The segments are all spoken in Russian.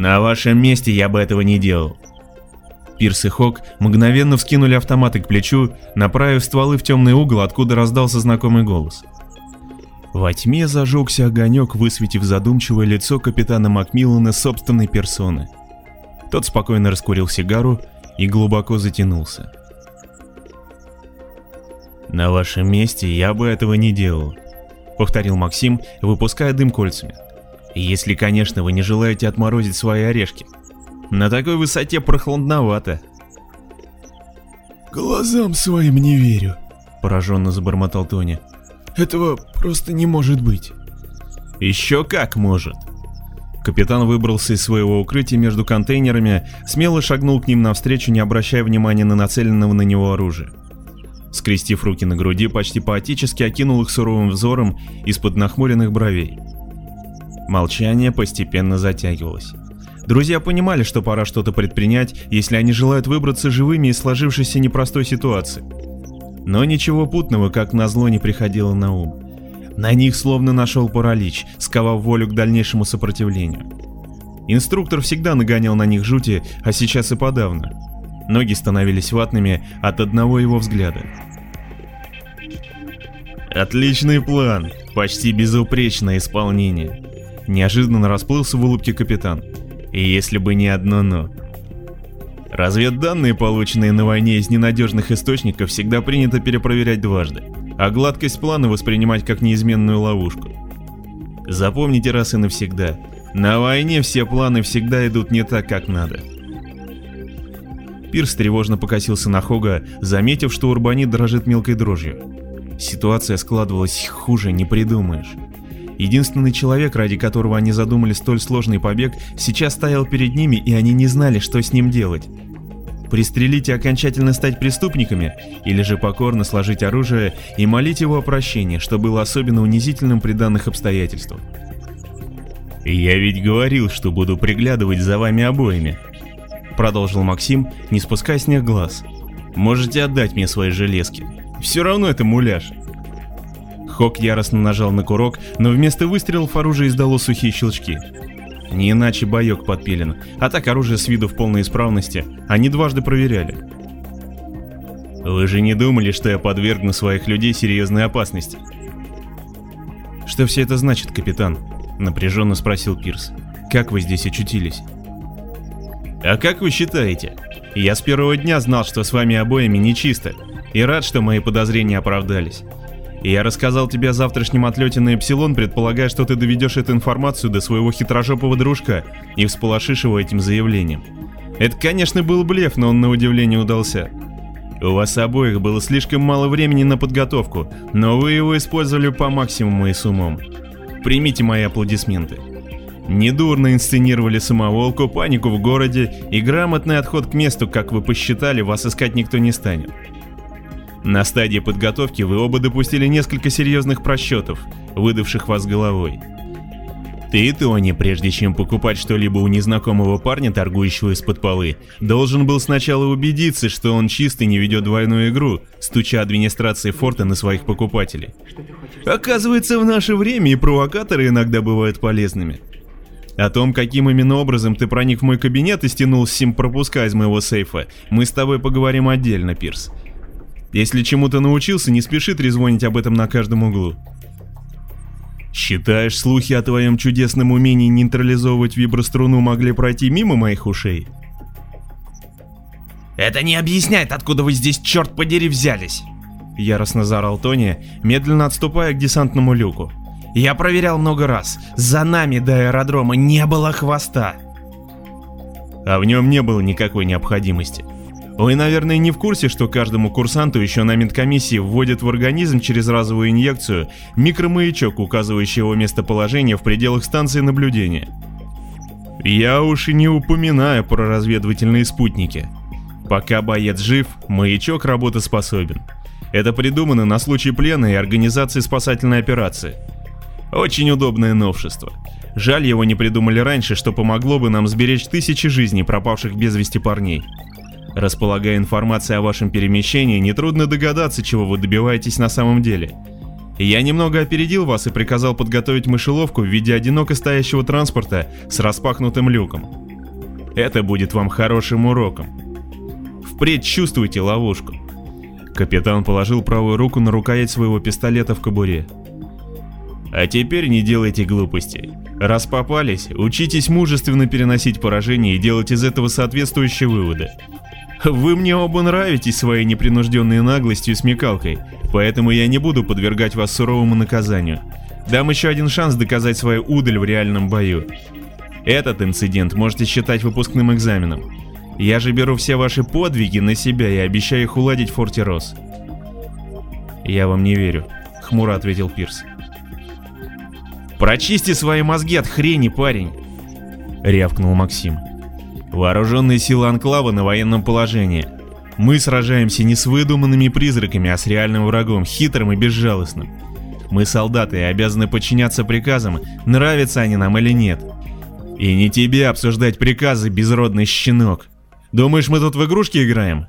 На вашем месте я бы этого не делал. Пирс и Хок мгновенно вскинули автоматы к плечу, направив стволы в темный угол, откуда раздался знакомый голос. Во тьме зажегся огонек, высветив задумчивое лицо капитана Макмиллана собственной персоны. Тот спокойно раскурил сигару и глубоко затянулся. «На вашем месте я бы этого не делал», — повторил Максим, выпуская дым кольцами. «Если, конечно, вы не желаете отморозить свои орешки. На такой высоте прохладновато». «Глазам своим не верю», — пораженно забормотал Тони. «Этого просто не может быть». «Еще как может», Капитан выбрался из своего укрытия между контейнерами, смело шагнул к ним навстречу, не обращая внимания на нацеленного на него оружия. Скрестив руки на груди, почти поотечески окинул их суровым взором из-под нахмуренных бровей. Молчание постепенно затягивалось. Друзья понимали, что пора что-то предпринять, если они желают выбраться живыми из сложившейся непростой ситуации. Но ничего путного, как назло, не приходило на ум. На них словно нашел паралич, сковав волю к дальнейшему сопротивлению. Инструктор всегда нагонял на них жути, а сейчас и подавно. Ноги становились ватными от одного его взгляда. Отличный план, почти безупречное исполнение. Неожиданно расплылся в улыбке капитан. И если бы не одно «но». Разведданные, полученные на войне из ненадежных источников, всегда принято перепроверять дважды а гладкость плана воспринимать как неизменную ловушку. Запомните раз и навсегда, на войне все планы всегда идут не так, как надо. Пирс тревожно покосился на Хога, заметив, что урбанит дрожит мелкой дрожью. Ситуация складывалась хуже, не придумаешь. Единственный человек, ради которого они задумали столь сложный побег, сейчас стоял перед ними, и они не знали, что с ним делать. Пристрелить и окончательно стать преступниками, или же покорно сложить оружие и молить его о прощении, что было особенно унизительным при данных обстоятельствах. «Я ведь говорил, что буду приглядывать за вами обоими», — продолжил Максим, не спуская с них глаз. «Можете отдать мне свои железки. Все равно это муляж». Хок яростно нажал на курок, но вместо выстрелов оружие издало сухие щелчки. Не иначе боек подпилен, а так оружие с виду в полной исправности, они дважды проверяли. Вы же не думали, что я подвергну своих людей серьезной опасности? Что все это значит, капитан? Напряженно спросил Пирс. Как вы здесь очутились? А как вы считаете? Я с первого дня знал, что с вами обоими нечисто, и рад, что мои подозрения оправдались. И я рассказал тебе о завтрашнем отлете на Эпсилон, предполагая, что ты доведешь эту информацию до своего хитрожопого дружка и всполошишь его этим заявлением. Это, конечно, был блеф, но он на удивление удался. У вас обоих было слишком мало времени на подготовку, но вы его использовали по максимуму и с умом. Примите мои аплодисменты. Недурно инсценировали самоволку, панику в городе и грамотный отход к месту, как вы посчитали, вас искать никто не станет. На стадии подготовки вы оба допустили несколько серьезных просчетов, выдавших вас головой. Ты, Тони, прежде чем покупать что-либо у незнакомого парня, торгующего из-под полы, должен был сначала убедиться, что он чистый не ведет двойную игру, стуча администрации форта на своих покупателей. Оказывается, в наше время и провокаторы иногда бывают полезными. О том, каким именно образом ты проник в мой кабинет и стянул сим-пропуска из моего сейфа, мы с тобой поговорим отдельно, Пирс. Если чему-то научился, не спеши трезвонить об этом на каждом углу. Считаешь, слухи о твоем чудесном умении нейтрализовывать виброструну могли пройти мимо моих ушей? Это не объясняет, откуда вы здесь, черт подери, взялись. Яростно заорал Тони, медленно отступая к десантному люку. Я проверял много раз. За нами до аэродрома не было хвоста. А в нем не было никакой необходимости. Вы, наверное, не в курсе, что каждому курсанту еще на медкомиссии вводят в организм через разовую инъекцию микромаячок, указывающий его местоположение в пределах станции наблюдения. Я уж и не упоминаю про разведывательные спутники. Пока боец жив, маячок работоспособен. Это придумано на случай плена и организации спасательной операции. Очень удобное новшество. Жаль, его не придумали раньше, что помогло бы нам сберечь тысячи жизней пропавших без вести парней. Располагая информацией о вашем перемещении, нетрудно догадаться, чего вы добиваетесь на самом деле. Я немного опередил вас и приказал подготовить мышеловку в виде одиноко стоящего транспорта с распахнутым люком. Это будет вам хорошим уроком. Впредь чувствуйте ловушку. Капитан положил правую руку на рукоять своего пистолета в кобуре. А теперь не делайте глупостей. Раз попались, учитесь мужественно переносить поражение и делать из этого соответствующие выводы. Вы мне оба нравитесь своей непринужденной наглостью и смекалкой, поэтому я не буду подвергать вас суровому наказанию. Дам еще один шанс доказать свою удаль в реальном бою. Этот инцидент можете считать выпускным экзаменом. Я же беру все ваши подвиги на себя и обещаю их уладить в Форте Рос. Я вам не верю, хмуро ответил Пирс. Прочисти свои мозги от хрени, парень, рявкнул Максим. Вооруженные силы Анклава на военном положении. Мы сражаемся не с выдуманными призраками, а с реальным врагом, хитрым и безжалостным. Мы солдаты и обязаны подчиняться приказам, нравятся они нам или нет. И не тебе обсуждать приказы, безродный щенок. Думаешь, мы тут в игрушки играем?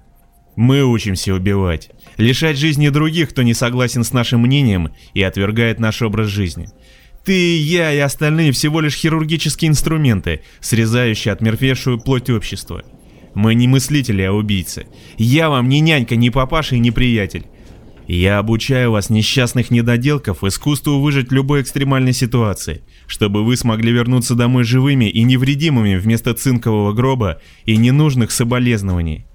Мы учимся убивать, лишать жизни других, кто не согласен с нашим мнением и отвергает наш образ жизни. Ты, я и остальные всего лишь хирургические инструменты, срезающие отмерфевшую плоть общества. Мы не мыслители, а убийцы. Я вам не нянька, не папаша и не приятель. Я обучаю вас, несчастных недоделков, искусству выжить в любой экстремальной ситуации, чтобы вы смогли вернуться домой живыми и невредимыми вместо цинкового гроба и ненужных соболезнований.